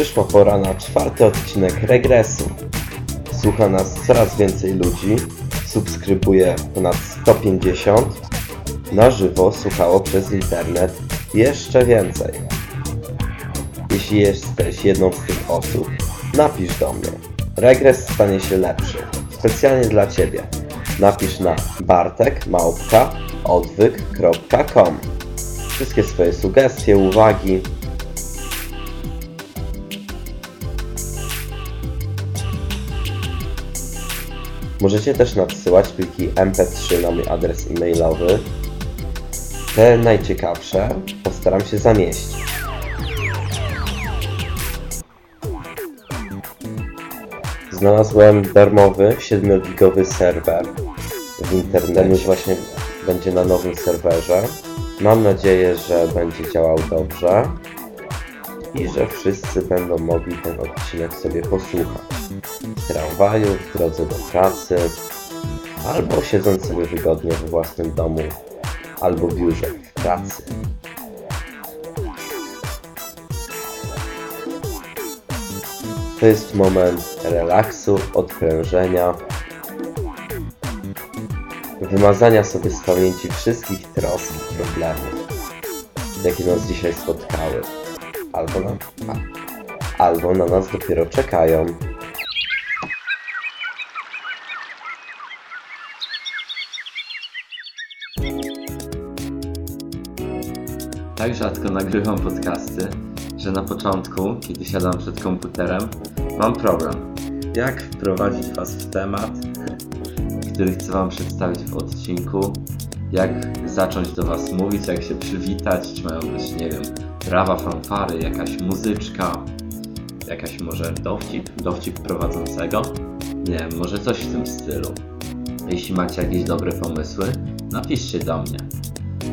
Przyszła pora na czwarty odcinek regresu. Słucha nas coraz więcej ludzi, subskrybuje ponad 150, na żywo słuchało przez internet jeszcze więcej. Jeśli jesteś jedną z tych osób, napisz do mnie. Regres stanie się lepszy. Specjalnie dla Ciebie. Napisz na bartek.odwyk.com Wszystkie swoje sugestie, uwagi. Możecie też nadsyłać pliki MP3 na mój adres e-mailowy. Te najciekawsze postaram się zamieścić. Znalazłem darmowy 7-gigowy serwer w internecie. Już właśnie będzie na nowym serwerze. Mam nadzieję, że będzie działał dobrze i że wszyscy będą mogli ten odcinek sobie posłuchać. W tramwaju, w drodze do pracy, albo siedząc sobie wygodnie we własnym domu, albo w biurze w pracy. To jest moment relaksu, odprężenia, wymazania sobie z pamięci wszystkich trosk i problemów, jakie nas dzisiaj spotkały, albo na, albo na nas dopiero czekają. Tak rzadko nagrywam podcasty, że na początku, kiedy siadam przed komputerem, mam problem. Jak wprowadzić Was w temat, który chcę Wam przedstawić w odcinku? Jak zacząć do Was mówić, jak się przywitać? Czy mają być, nie wiem, brawa, fanfary, jakaś muzyczka, jakaś może dowcip, dowcip prowadzącego? Nie wiem, może coś w tym stylu. Jeśli macie jakieś dobre pomysły, napiszcie do mnie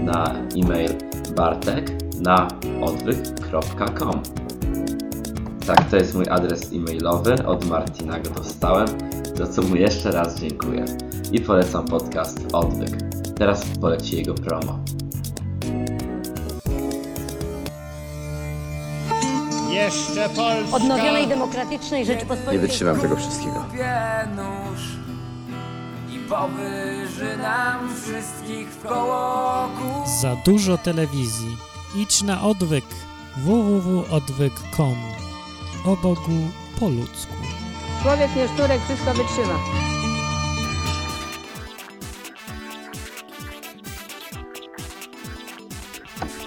na e-mail bartek na odwyk.com Tak, to jest mój adres e-mailowy, od Martina go dostałem, za co mu jeszcze raz dziękuję. I polecam podcast Odwyk. Teraz poleci jego promo. Jeszcze Polska! odnowionej demokratycznej Rzeczypospolitej. Nie wytrzymam tego wszystkiego. nóż i powyży nam wszystkich w koło kół. Za dużo telewizji. Idź na odwyk www.odwyk.com O Bogu po ludzku. Człowiek nie szturek, wszystko wytrzyma.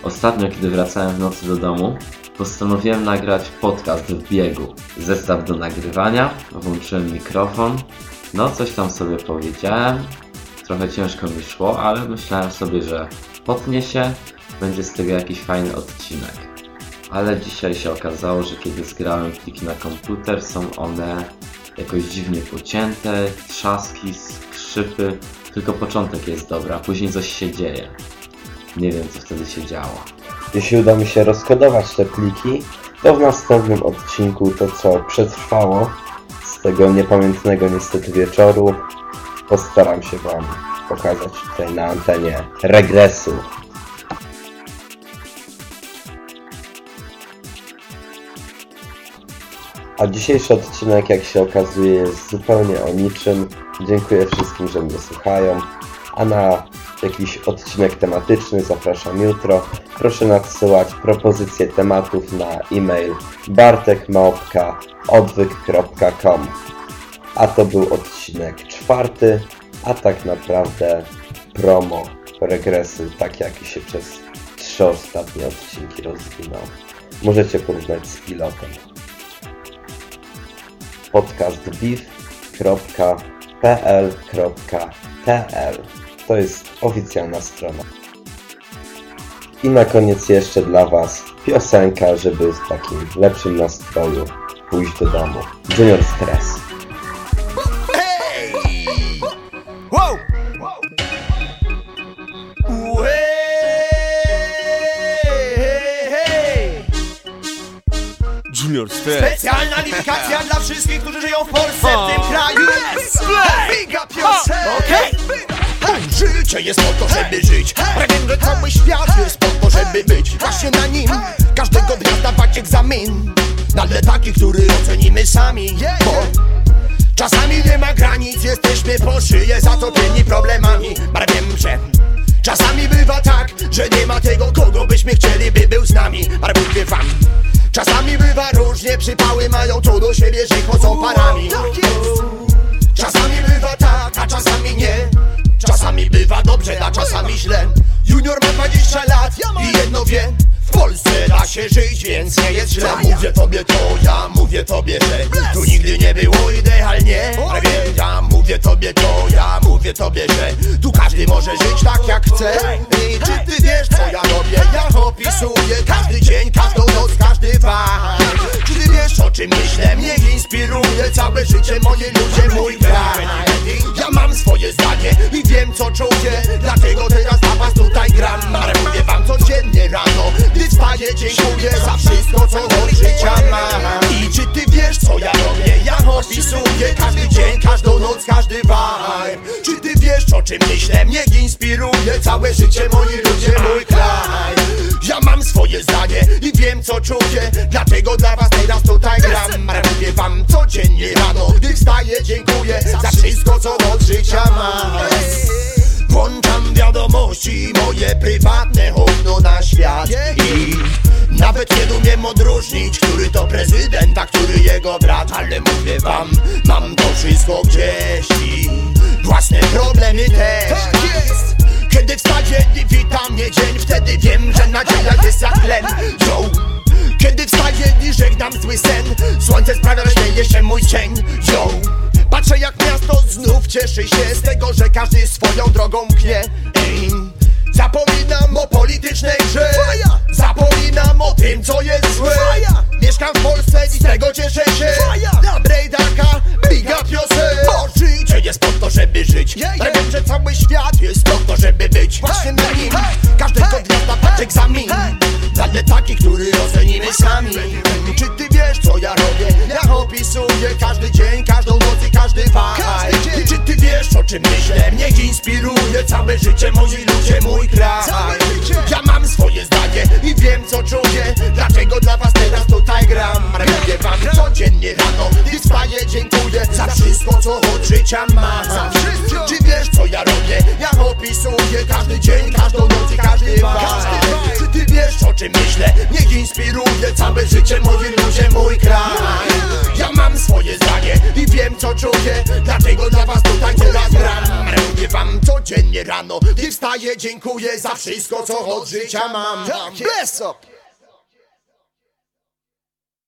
Ostatnio, kiedy wracałem w nocy do domu, postanowiłem nagrać podcast w biegu. Zestaw do nagrywania, włączyłem mikrofon, no coś tam sobie powiedziałem. Trochę ciężko mi szło, ale myślałem sobie, że potnie się, będzie z tego jakiś fajny odcinek. Ale dzisiaj się okazało, że kiedy zgrałem pliki na komputer, są one jakoś dziwnie pocięte, trzaski, skrzypy. Tylko początek jest dobry, a później coś się dzieje. Nie wiem, co wtedy się działo. Jeśli uda mi się rozkodować te pliki, to w następnym odcinku to co przetrwało z tego niepamiętnego niestety wieczoru postaram się Wam pokazać tutaj na antenie regresu. A dzisiejszy odcinek, jak się okazuje, jest zupełnie o niczym. Dziękuję wszystkim, że mnie słuchają. A na jakiś odcinek tematyczny zapraszam jutro. Proszę nadsyłać propozycje tematów na e-mail bartekmałpka.odwyk.com A to był odcinek czwarty, a tak naprawdę promo regresu, tak jak się przez trzy ostatnie odcinki rozwinął. Możecie porównać z pilotem podcastbiv.pl.pl To jest oficjalna strona. I na koniec jeszcze dla Was piosenka, żeby w takim lepszym nastroju pójść do domu. Junior Stress. Junior Stress. Specjalna dedikacja dla wszystkich, którzy żyją w Polsce, w tym kraju. Biga piosenka. Okej. Życie jest po to, żeby żyć. Prawie, że cały świat jest po to, żeby być Właśnie na nim. Każdego dnia zdawać egzamin. Ale taki, który ocenimy sami. Bo czasami nie ma granic Jesteśmy po szyję zatopieni problemami. Ale wiem, że Czasami bywa tak, że nie ma tego, kogo byśmy chcieli, by był z nami. Mówię wam. Czasami bywa różnie, przypały mają to do siebie, że chodzą parami. Czasami bywa tak, a czasami nie Czasami bywa dobrze, a czasami źle. Junior ma 20 lat i jedno wie W Polsce da się żyć, więc nie jest źle. Mówię tobie to, ja mówię tobie, że Tu nigdy nie było idealnie. Wiem, ja mówię tobie to, ja mówię tobie, że Tu każdy może żyć tak jak chce. I czy ty wiesz co ja robię? Ja opisuję każdy dzień, każdą noc, każdy vibe. Czy ty wiesz o czym myślę? Mnie inspiruje całe życie, moje ludzie, mój kraj swoje zdanie i wiem co czuję Dlatego teraz dla was tutaj gram. Ale mówię wam codziennie rano Gdy wstaję dziękuję za wszystko co od życia mam. I czy ty wiesz co ja robię? Ja opisuję każdy dzień, każdą noc, każdy vibe. Czy ty wiesz o czym myślę? Mnie inspiruje całe życie, moi ludzie, mój kraj Mam swoje zdanie i wiem co czuję. Dlatego dla was teraz tutaj gram. Mówię wam codziennie rano Gdy wstaję dziękuję za wszystko co od życia mam. Włączam wiadomości moje prywatne okno na świat. I nawet nie umiem odróżnić, który to prezydent, a który jego brat. Ale mówię wam, mam to wszystko gdzieś i własne problemy też Kiedy wstaję i wita mnie dzień, wtedy wiem, że nadzieja jest jak tlen Yo. Kiedy wstaję i żegnam zły sen Słońce sprawia, że śmieje się mój cień. Yo. Patrzę jak miasto znów cieszy się Z tego, że każdy swoją drogą knie Ej. Zapominam o politycznej grze. Zapominam o tym, co jest złe. Mieszkam w Polsce i z tego cieszę się. Na Brejdaka, big up yourself Bo życie jest po to, żeby żyć wiem, że cały świat jest po to, żeby być Właśnie na nim. Każdego dnia zdawać egzamin. Ale taki, który ocenimy sami. Czy ty wiesz, co ja robię? Ja opisuję każdy dzień, każdą noc i każdy vibe. I czy ty wiesz, o czym myślę? Mnie inspiruje całe życie, moi ludzie, mój kraj. Ja mam swoje zdanie i wiem, co czuję. Dlaczego dla was teraz tutaj gram? Mówię wam codziennie rano wstaję, dziękuję za wszystko, co od życia mam. Czy wiesz, opisuję każdy dzień, każdą noc i każdy vibe Czy ty wiesz, o czym myślę? Mnie inspiruje całe życie, moi ludzie, mój kraj. Ja mam swoje zdanie i wiem, co czuję. Dlatego dla was tutaj teraz gram. Mówię wam codziennie rano Gdy wstaję, dziękuję za wszystko, co od życia mam. Bless up!